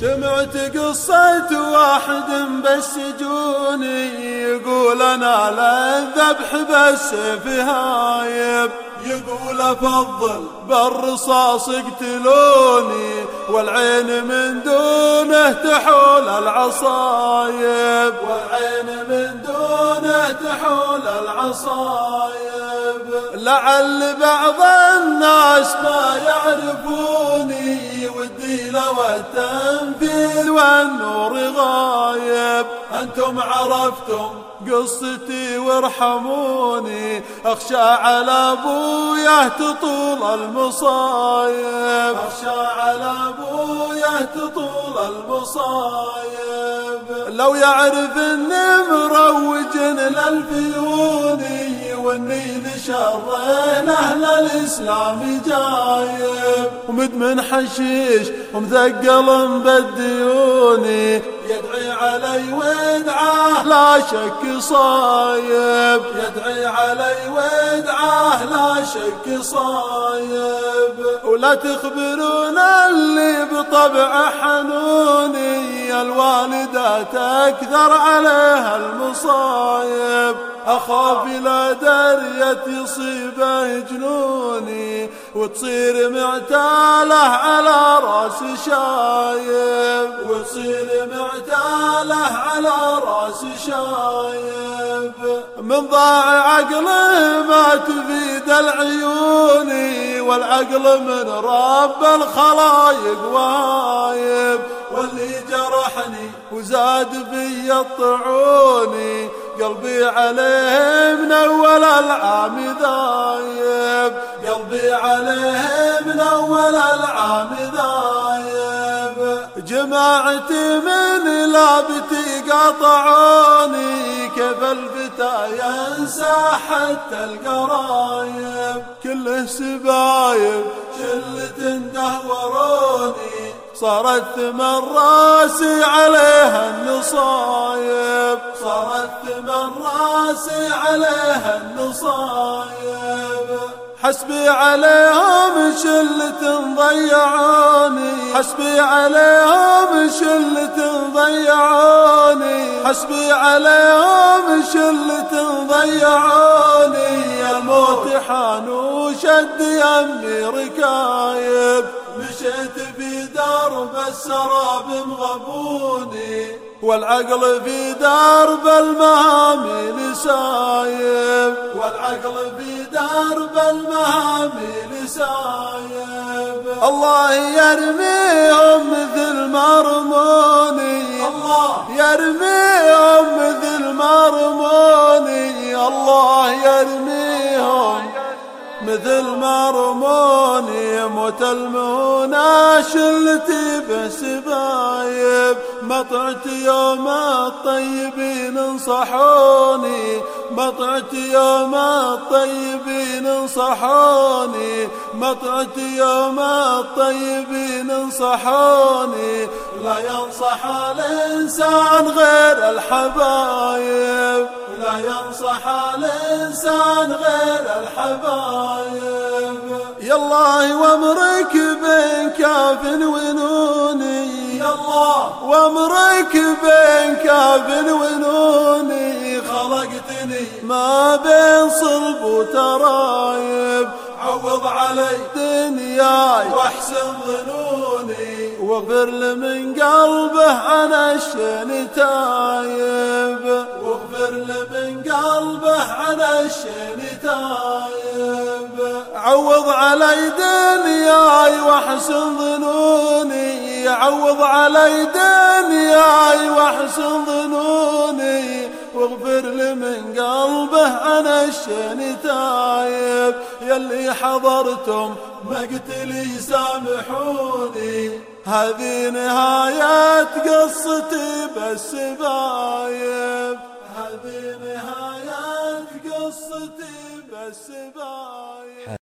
سمعت قصة واحد بالسجون يقول أنا للذبح بس في هايب يقول أفضل بالرصاص اقتلوني والعين من دونه تحول العصايب. والعين من دونه تحول العصايب. لعل بعض الناس ما يعرفوني ودي لو التنفيذ والنور غايب. أنتم عرفتم قصتي وارحموني. أخشى على أبويا تطول المصايب. أخشى على أبويا تطول المصايب. لو يعرف إني مروج للفيوني. وإني لشرين أهل الإسلام جايب ومدمن حشيش ومثقل بالديوني. يدعي علي ويدعاه لا شك صايب. يدعي علي ويدعاه لا شك صايب. ولا تخبرون اللي بطبع حنوني. الوالدة تكثر عليها المصايب. أخاف لا دريت يصيبه جنوني، وتصير معتالة على راس شايب. وتصير معتالة على راس شايب. من ضاع عقله ما تفيد العيون، والعقل من رب الخلايق وايب. واللي جرحني وزاد في الطعوني قلبي عليه من اول العام ذايب قلبي عليه من اول العام ذايب جماعتي من لابتي قطعوني كيف الفتى ينسى حتى القرايب. كله سبايب شلة دهوروني صارت ثمن راسي عليها النصايب. صارت ثمن راسي عليها النصايب. حسبي عليهم شلة ضيعوني حسبي عليهم شلة ضيعوني حسبي عليهم شلة ضيعوني الموت حان وشد يمي ركايب. مشيت في درب السراب مغبوني، والعقل في درب المهامل سايب والعقل في درب المهامل سايب الله يرميهم مثل مرموني. الله يرميهم مثل مرموني. الله مثل ما رموني موت المهونة شلتي بسبايب مطعت يوم الطيبين انصحوني مطعت يوم الطيبين انصحوني مطعت يوم الطيبين انصحوني لا ينصح الإنسان غير الحبايب. لا ينصح الإنسان غير الحبايب. يا الله وامرك بين كاف ونوني يا الله. وامرك بين كاف ونوني خلقتني. ما بين صلب وترايب عوض علي دنياي. واحسن ظنوني. واغفر لمن قلبه انا الشين تايب. واغفر لمن قلبه انا الشين تايب. عوض علي دنياي. واحسن ظنوني. عوض علي دنياي. واحسن ظنوني. واغفر لمن قلبه انا الشين تايب يلي حضرتم مقتلي سامحوني هذه نهاية قصتي بس بايب هذه نهاية قصتي بس بايب